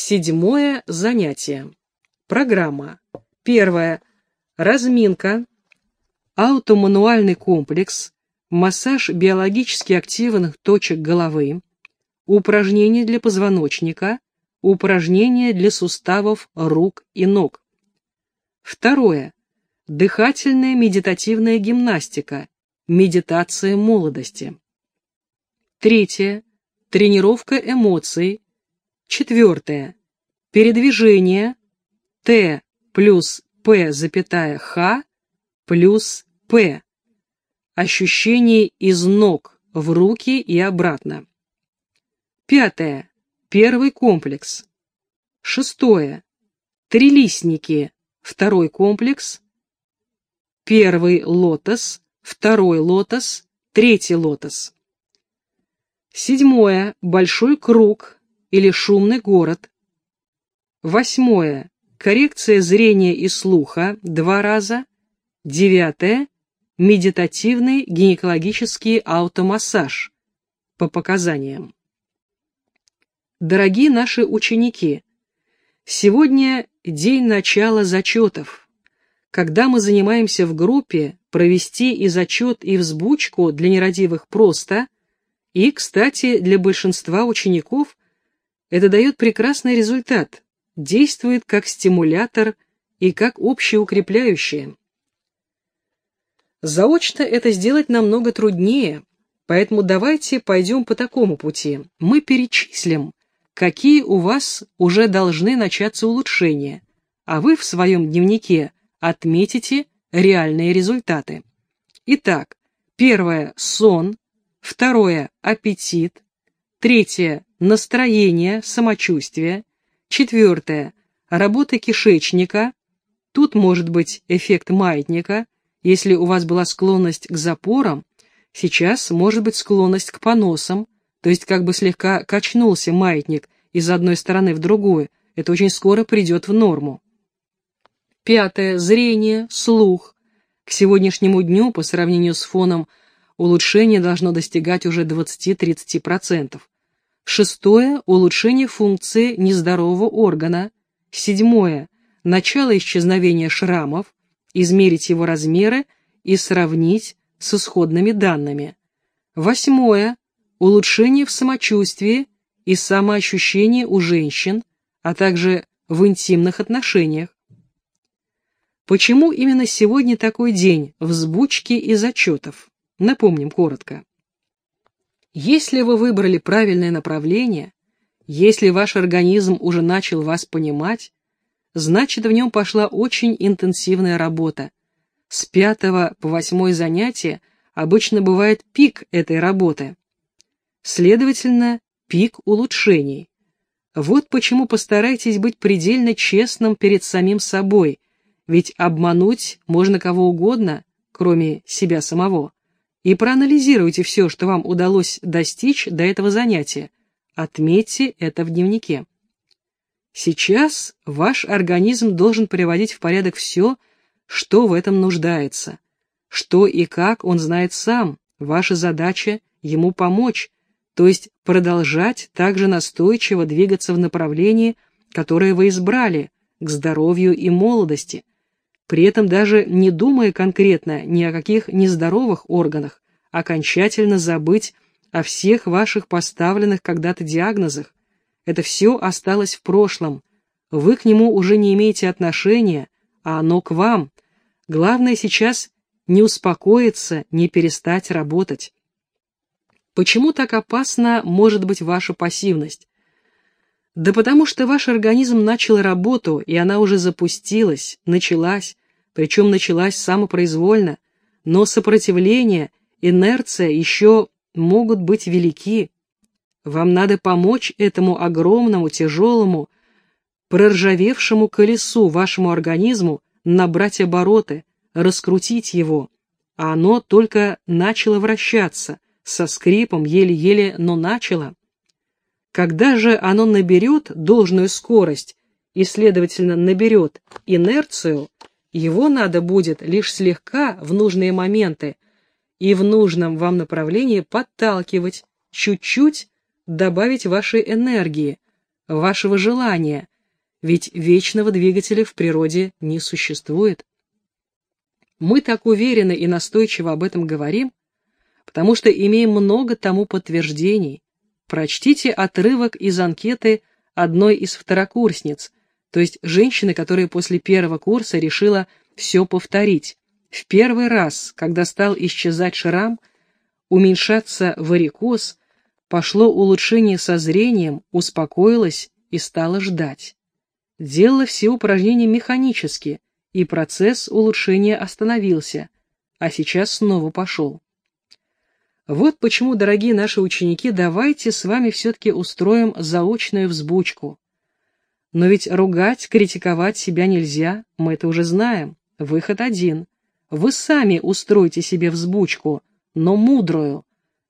Седьмое занятие. Программа. Первое. Разминка. Аутомануальный комплекс. Массаж биологически активных точек головы. Упражнения для позвоночника. Упражнения для суставов рук и ног. Второе. Дыхательная медитативная гимнастика. Медитация молодости. Третье. Тренировка эмоций. Четвертое. Передвижение Т плюс П запятая Х плюс П. Ощущение из ног в руки и обратно. Пятое. Первый комплекс. Шестое. Трилистники. Второй комплекс. Первый лотос, второй лотос, третий лотос. Седьмое. Большой круг или шумный город. Восьмое. Коррекция зрения и слуха два раза. Девятое. Медитативный гинекологический аутомассаж по показаниям. Дорогие наши ученики, сегодня день начала зачетов. Когда мы занимаемся в группе, провести и зачет, и взбучку для нерадивых просто, и, кстати, для большинства учеников это дает прекрасный результат, действует как стимулятор и как общеукрепляющее. Заочно это сделать намного труднее, поэтому давайте пойдем по такому пути. Мы перечислим, какие у вас уже должны начаться улучшения, а вы в своем дневнике отметите реальные результаты. Итак, первое – сон, второе – аппетит, третье – настроение, самочувствие, четвертое – работа кишечника, тут может быть эффект маятника, если у вас была склонность к запорам, сейчас может быть склонность к поносам, то есть как бы слегка качнулся маятник из одной стороны в другую, это очень скоро придет в норму. Пятое – зрение, слух. К сегодняшнему дню по сравнению с фоном улучшение должно достигать уже 20-30%. Шестое – улучшение функции нездорового органа. Седьмое – начало исчезновения шрамов, измерить его размеры и сравнить с исходными данными. Восьмое – улучшение в самочувствии и самоощущении у женщин, а также в интимных отношениях. Почему именно сегодня такой день взбучки и зачетов? Напомним коротко. Если вы выбрали правильное направление, если ваш организм уже начал вас понимать, значит в нем пошла очень интенсивная работа. С пятого по восьмое занятие обычно бывает пик этой работы. Следовательно, пик улучшений. Вот почему постарайтесь быть предельно честным перед самим собой, ведь обмануть можно кого угодно, кроме себя самого и проанализируйте все, что вам удалось достичь до этого занятия. Отметьте это в дневнике. Сейчас ваш организм должен приводить в порядок все, что в этом нуждается. Что и как он знает сам. Ваша задача – ему помочь, то есть продолжать также настойчиво двигаться в направлении, которое вы избрали, к здоровью и молодости – при этом даже не думая конкретно ни о каких нездоровых органах, окончательно забыть о всех ваших поставленных когда-то диагнозах. Это все осталось в прошлом. Вы к нему уже не имеете отношения, а оно к вам. Главное сейчас не успокоиться, не перестать работать. Почему так опасна может быть ваша пассивность? Да потому что ваш организм начал работу, и она уже запустилась, началась, причем началась самопроизвольно, но сопротивление, инерция еще могут быть велики. Вам надо помочь этому огромному, тяжелому, проржавевшему колесу вашему организму набрать обороты, раскрутить его, а оно только начало вращаться, со скрипом, еле-еле, но начало. Когда же оно наберет должную скорость и, следовательно, наберет инерцию, его надо будет лишь слегка в нужные моменты и в нужном вам направлении подталкивать, чуть-чуть добавить вашей энергии. вашего желания, ведь вечного двигателя в природе не существует. Мы так уверенно и настойчиво об этом говорим, потому что имеем много тому подтверждений. Прочтите отрывок из анкеты одной из второкурсниц, то есть женщины, которая после первого курса решила все повторить. В первый раз, когда стал исчезать шрам, уменьшаться варикоз, пошло улучшение со зрением, успокоилась и стала ждать. Делала все упражнения механически, и процесс улучшения остановился, а сейчас снова пошел. Вот почему, дорогие наши ученики, давайте с вами все-таки устроим заочную взбучку. Но ведь ругать, критиковать себя нельзя, мы это уже знаем. Выход один. Вы сами устройте себе взбучку, но мудрую.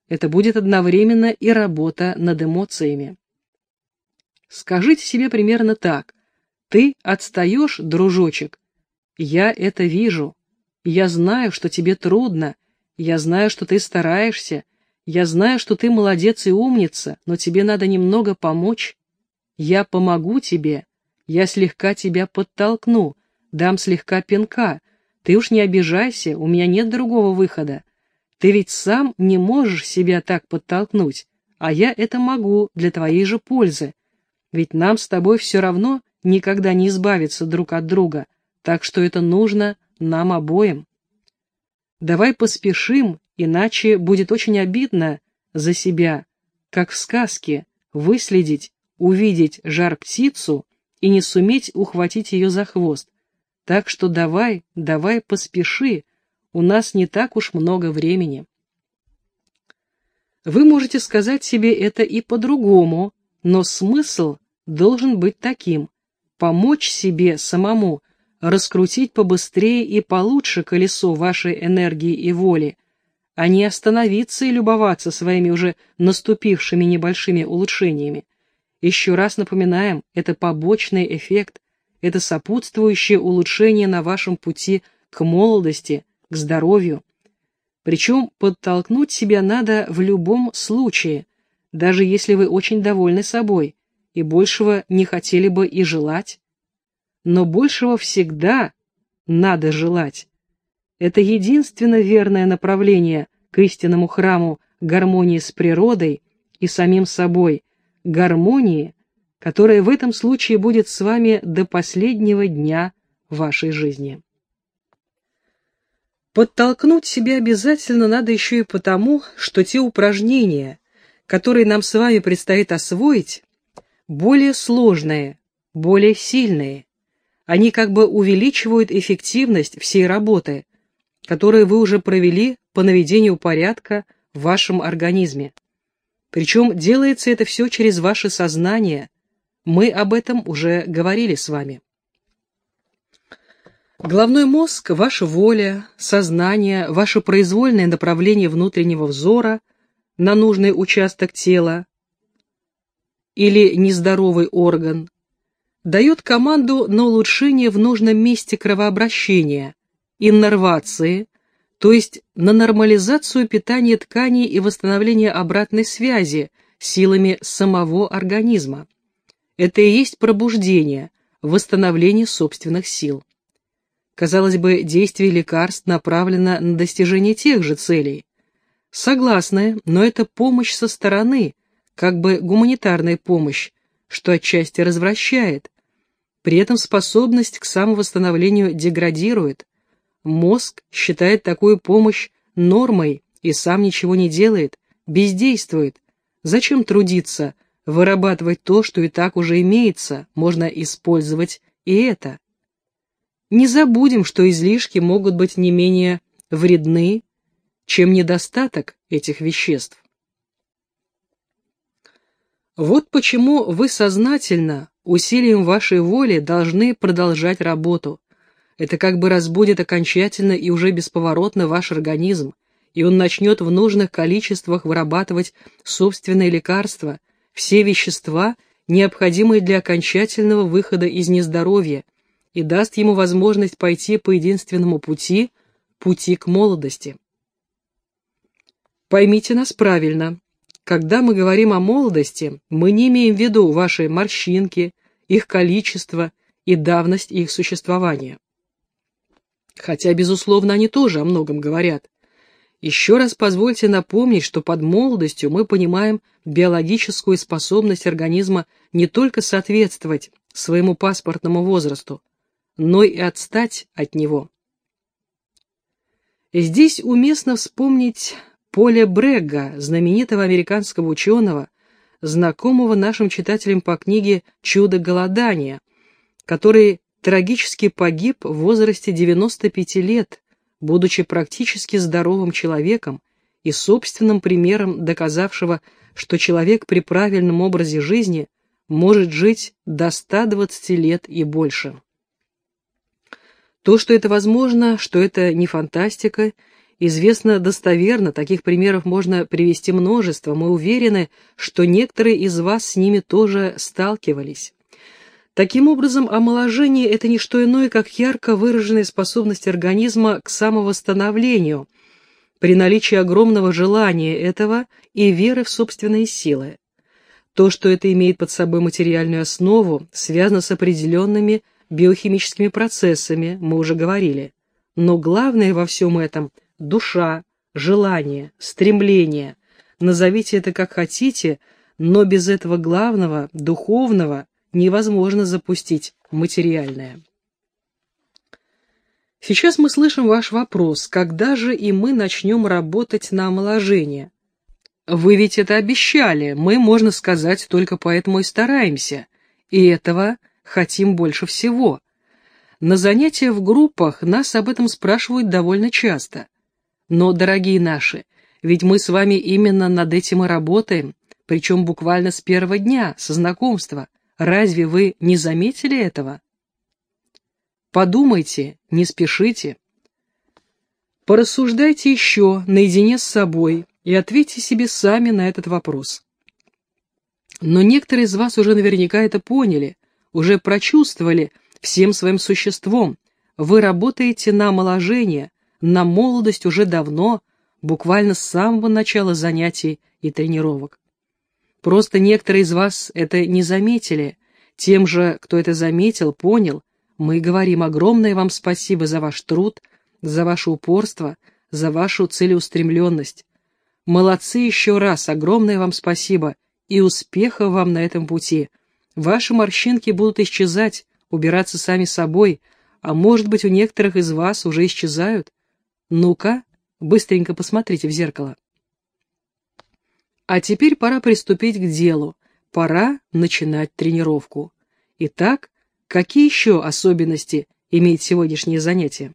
Это будет одновременно и работа над эмоциями. Скажите себе примерно так. Ты отстаешь, дружочек? Я это вижу. Я знаю, что тебе трудно. Я знаю, что ты стараешься. Я знаю, что ты молодец и умница, но тебе надо немного помочь. Я помогу тебе. Я слегка тебя подтолкну, дам слегка пинка. Ты уж не обижайся, у меня нет другого выхода. Ты ведь сам не можешь себя так подтолкнуть, а я это могу для твоей же пользы. Ведь нам с тобой все равно никогда не избавиться друг от друга, так что это нужно нам обоим. Давай поспешим, иначе будет очень обидно за себя, как в сказке, выследить, увидеть жар-птицу и не суметь ухватить ее за хвост. Так что давай, давай поспеши, у нас не так уж много времени. Вы можете сказать себе это и по-другому, но смысл должен быть таким – помочь себе самому, раскрутить побыстрее и получше колесо вашей энергии и воли, а не остановиться и любоваться своими уже наступившими небольшими улучшениями. Еще раз напоминаем, это побочный эффект, это сопутствующее улучшение на вашем пути к молодости, к здоровью. Причем подтолкнуть себя надо в любом случае, даже если вы очень довольны собой и большего не хотели бы и желать. Но большего всегда надо желать. Это единственно верное направление к истинному храму гармонии с природой и самим собой, гармонии, которая в этом случае будет с вами до последнего дня вашей жизни. Подтолкнуть себя обязательно надо еще и потому, что те упражнения, которые нам с вами предстоит освоить, более сложные, более сильные. Они как бы увеличивают эффективность всей работы, которую вы уже провели по наведению порядка в вашем организме. Причем делается это все через ваше сознание. Мы об этом уже говорили с вами. Головной мозг – ваша воля, сознание, ваше произвольное направление внутреннего взора на нужный участок тела или нездоровый орган, дает команду на улучшение в нужном месте кровообращения, иннервации, то есть на нормализацию питания тканей и восстановление обратной связи силами самого организма. Это и есть пробуждение, восстановление собственных сил. Казалось бы, действие лекарств направлено на достижение тех же целей. Согласны, но это помощь со стороны, как бы гуманитарная помощь, что отчасти развращает. При этом способность к самовосстановлению деградирует, Мозг считает такую помощь нормой и сам ничего не делает, бездействует. Зачем трудиться, вырабатывать то, что и так уже имеется, можно использовать и это. Не забудем, что излишки могут быть не менее вредны, чем недостаток этих веществ. Вот почему вы сознательно, усилием вашей воли должны продолжать работу, это как бы разбудит окончательно и уже бесповоротно ваш организм, и он начнет в нужных количествах вырабатывать собственные лекарства, все вещества, необходимые для окончательного выхода из нездоровья, и даст ему возможность пойти по единственному пути, пути к молодости. Поймите нас правильно. когда мы говорим о молодости, мы не имеем в виду ваши морщинки, их количество и давность их существования. Хотя, безусловно, они тоже о многом говорят. Еще раз позвольте напомнить, что под молодостью мы понимаем биологическую способность организма не только соответствовать своему паспортному возрасту, но и отстать от него. Здесь уместно вспомнить Поля Брегга, знаменитого американского ученого, знакомого нашим читателям по книге «Чудо голодания», который трагически погиб в возрасте 95 лет, будучи практически здоровым человеком и собственным примером доказавшего, что человек при правильном образе жизни может жить до 120 лет и больше. То, что это возможно, что это не фантастика известно достоверно, таких примеров можно привести множество, мы уверены, что некоторые из вас с ними тоже сталкивались. Таким образом, омоложение – это не что иное, как ярко выраженная способность организма к самовосстановлению при наличии огромного желания этого и веры в собственные силы. То, что это имеет под собой материальную основу, связано с определенными биохимическими процессами, мы уже говорили. Но главное во всем этом – душа, желание, стремление. Назовите это как хотите, но без этого главного, духовного, невозможно запустить материальное. Сейчас мы слышим ваш вопрос, когда же и мы начнем работать на омоложение? Вы ведь это обещали, мы, можно сказать, только поэтому и стараемся. И этого хотим больше всего. На занятиях в группах нас об этом спрашивают довольно часто. Но, дорогие наши, ведь мы с вами именно над этим и работаем, причем буквально с первого дня, со знакомства. Разве вы не заметили этого? Подумайте, не спешите. Порассуждайте еще наедине с собой и ответьте себе сами на этот вопрос. Но некоторые из вас уже наверняка это поняли, уже прочувствовали всем своим существом. Вы работаете на омоложение, на молодость уже давно, буквально с самого начала занятий и тренировок. Просто некоторые из вас это не заметили. Тем же, кто это заметил, понял, мы говорим огромное вам спасибо за ваш труд, за ваше упорство, за вашу целеустремленность. Молодцы еще раз, огромное вам спасибо и успеха вам на этом пути. Ваши морщинки будут исчезать, убираться сами собой, а может быть у некоторых из вас уже исчезают. Ну-ка, быстренько посмотрите в зеркало. А теперь пора приступить к делу. Пора начинать тренировку. Итак, какие еще особенности имеет сегодняшнее занятие?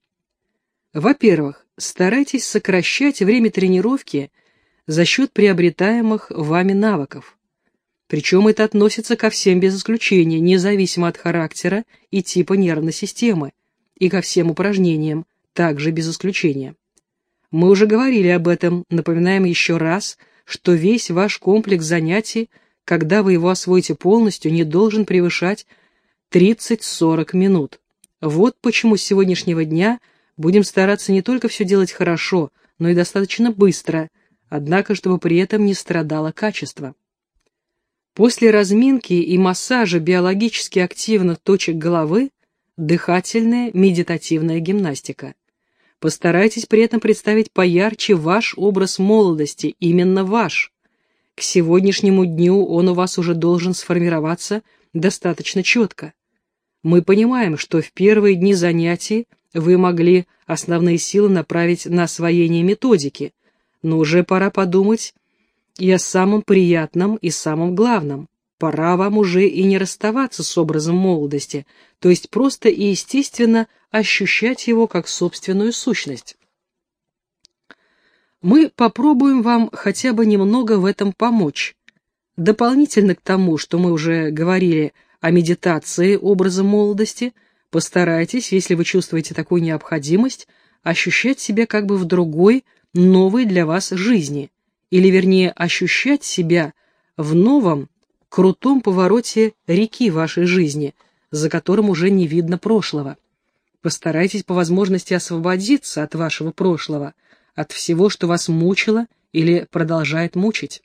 Во-первых, старайтесь сокращать время тренировки за счет приобретаемых вами навыков. Причем это относится ко всем без исключения, независимо от характера и типа нервной системы, и ко всем упражнениям, также без исключения. Мы уже говорили об этом, напоминаем еще раз, что весь ваш комплекс занятий, когда вы его освоите полностью, не должен превышать 30-40 минут. Вот почему с сегодняшнего дня будем стараться не только все делать хорошо, но и достаточно быстро, однако чтобы при этом не страдало качество. После разминки и массажа биологически активных точек головы дыхательная медитативная гимнастика. Постарайтесь при этом представить поярче ваш образ молодости, именно ваш. К сегодняшнему дню он у вас уже должен сформироваться достаточно четко. Мы понимаем, что в первые дни занятий вы могли основные силы направить на освоение методики, но уже пора подумать и о самом приятном и самом главном. Пора вам уже и не расставаться с образом молодости, то есть просто и естественно ощущать его как собственную сущность. Мы попробуем вам хотя бы немного в этом помочь. Дополнительно к тому, что мы уже говорили о медитации образа молодости, постарайтесь, если вы чувствуете такую необходимость, ощущать себя как бы в другой, новой для вас жизни, или вернее ощущать себя в новом, крутом повороте реки вашей жизни, за которым уже не видно прошлого. Постарайтесь по возможности освободиться от вашего прошлого, от всего, что вас мучило или продолжает мучить.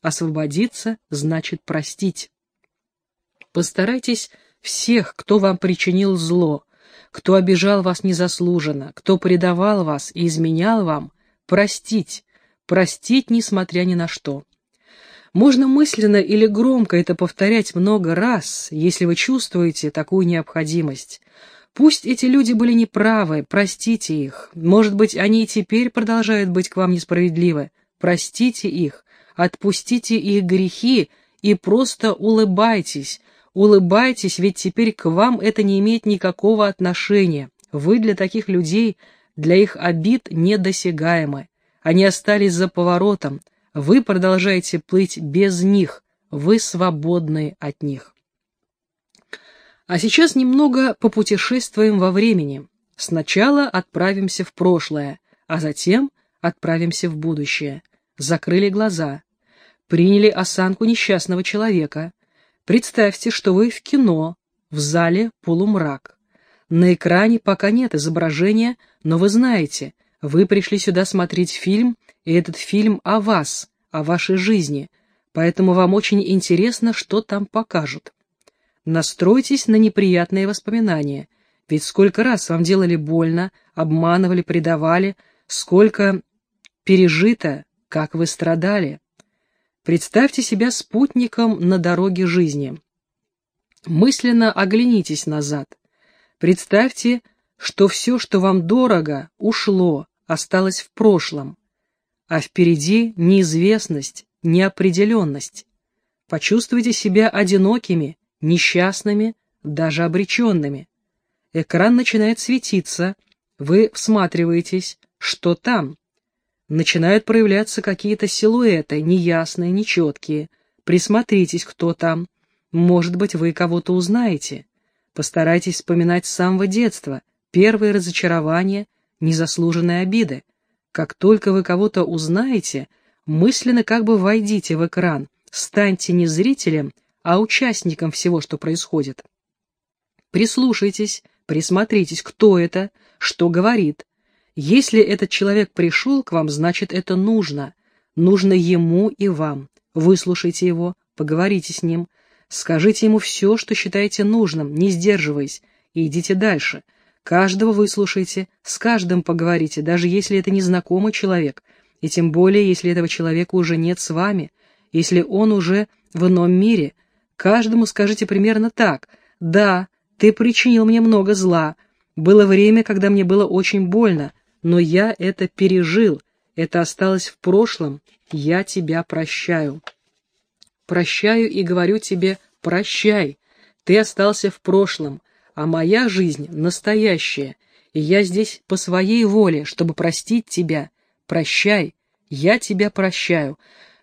Освободиться значит простить. Постарайтесь всех, кто вам причинил зло, кто обижал вас незаслуженно, кто предавал вас и изменял вам, простить, простить, несмотря ни на что. Можно мысленно или громко это повторять много раз, если вы чувствуете такую необходимость. Пусть эти люди были неправы, простите их. Может быть, они и теперь продолжают быть к вам несправедливы. Простите их, отпустите их грехи и просто улыбайтесь, Улыбайтесь, ведь теперь к вам это не имеет никакого отношения. Вы для таких людей, для их обид недосягаемы. Они остались за поворотом. Вы продолжаете плыть без них. Вы свободны от них. А сейчас немного попутешествуем во времени. Сначала отправимся в прошлое, а затем отправимся в будущее. Закрыли глаза. Приняли осанку несчастного человека Представьте, что вы в кино, в зале полумрак. На экране пока нет изображения, но вы знаете, вы пришли сюда смотреть фильм, и этот фильм о вас, о вашей жизни, поэтому вам очень интересно, что там покажут. Настройтесь на неприятные воспоминания, ведь сколько раз вам делали больно, обманывали, предавали, сколько пережито, как вы страдали. Представьте себя спутником на дороге жизни. Мысленно оглянитесь назад. Представьте, что все, что вам дорого, ушло, осталось в прошлом, а впереди неизвестность, неопределенность. Почувствуйте себя одинокими, несчастными, даже обреченными. Экран начинает светиться, вы всматриваетесь, что там, начинают проявляться какие-то силуэты, неясные, нечеткие. Присмотритесь, кто там. Может быть, вы кого-то узнаете. Постарайтесь вспоминать с самого детства первые разочарования, незаслуженные обиды. Как только вы кого-то узнаете, мысленно как бы войдите в экран, станьте не зрителем, а участником всего, что происходит. Прислушайтесь, присмотритесь, кто это, что говорит, если этот человек пришел к вам, значит, это нужно. Нужно ему и вам. Выслушайте его, поговорите с ним, скажите ему все, что считаете нужным, не сдерживаясь, и идите дальше. Каждого выслушайте, с каждым поговорите, даже если это незнакомый человек, и тем более, если этого человека уже нет с вами, если он уже в ином мире. Каждому скажите примерно так «Да, ты причинил мне много зла. Было время, когда мне было очень больно, но я это пережил, это осталось в прошлом, я тебя прощаю. Прощаю и говорю тебе «прощай», ты остался в прошлом, а моя жизнь настоящая, и я здесь по своей воле, чтобы простить тебя. Прощай, я тебя прощаю.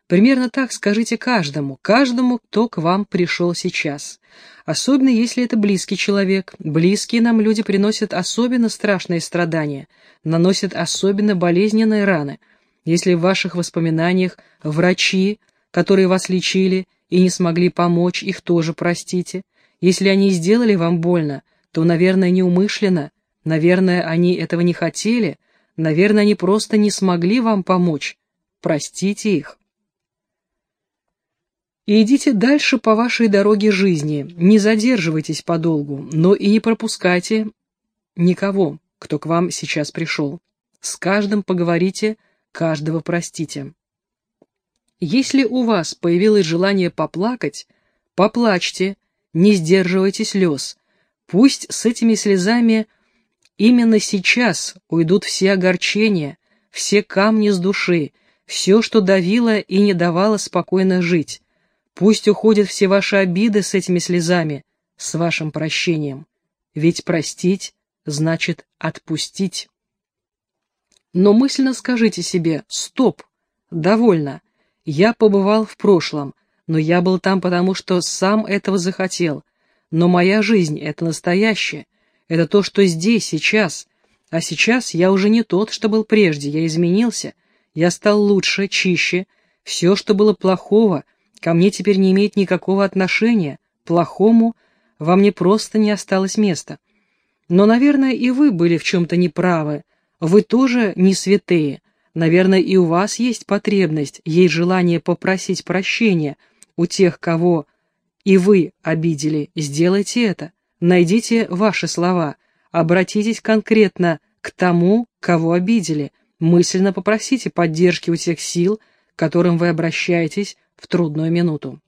Примерно так скажите каждому, каждому, кто к вам пришел сейчас. Особенно если это близкий человек. Близкие нам люди приносят особенно страшные страдания, наносят особенно болезненные раны. Если в ваших воспоминаниях врачи, которые вас лечили и не смогли помочь, их тоже простите. Если они сделали вам больно, то, наверное, неумышленно, наверное, они этого не хотели, наверное, они просто не смогли вам помочь. Простите их и идите дальше по вашей дороге жизни, не задерживайтесь подолгу, но и не пропускайте никого, кто к вам сейчас пришел. С каждым поговорите, каждого простите. Если у вас появилось желание поплакать, поплачьте, не сдерживайте слез. Пусть с этими слезами именно сейчас уйдут все огорчения, все камни с души, все, что давило и не давало спокойно жить. Пусть уходят все ваши обиды с этими слезами, с вашим прощением. Ведь простить значит отпустить. Но мысленно скажите себе «Стоп! Довольно! Я побывал в прошлом, но я был там потому, что сам этого захотел. Но моя жизнь — это настоящее, это то, что здесь, сейчас. А сейчас я уже не тот, что был прежде, я изменился, я стал лучше, чище. Все, что было плохого — ко мне теперь не имеет никакого отношения, плохому во мне просто не осталось места. Но, наверное, и вы были в чем-то неправы, вы тоже не святые, Наверное, и у вас есть потребность, есть желание попросить прощения у тех, кого и вы обидели. Сделайте это. Найдите ваши слова. Обратитесь конкретно к тому, кого обидели. Мысленно попросите поддержки у тех сил, к которым вы обращаетесь в трудную минуту.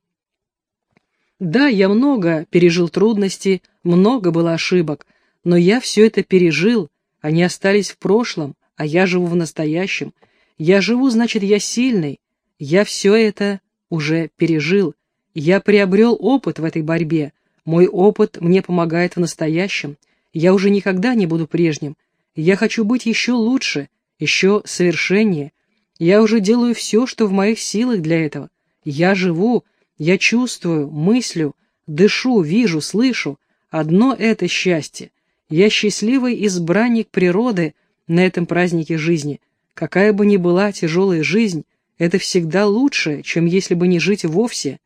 Да, я много пережил трудностей, много было ошибок, но я все это пережил, они остались в прошлом, а я живу в настоящем. Я живу, значит, я сильный. Я все это уже пережил. Я приобрел опыт в этой борьбе. Мой опыт мне помогает в настоящем. Я уже никогда не буду прежним. Я хочу быть еще лучше, еще совершеннее. Я уже делаю все, что в моих силах для этого. Я живу, я чувствую, мыслю, дышу, вижу, слышу. Одно это счастье. Я счастливый избранник природы на этом празднике жизни. Какая бы ни была тяжелая жизнь, это всегда лучше, чем если бы не жить вовсе.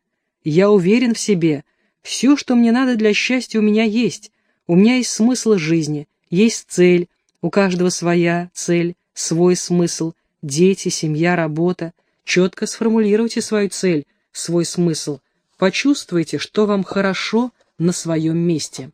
Я уверен в себе. Все, что мне надо для счастья, у меня есть. У меня есть смысл жизни, есть цель, у каждого своя цель, свой смысл, дети, семья, работа. Четко сформулируйте свою цель, свой смысл. Почувствуйте, что вам хорошо на своем месте.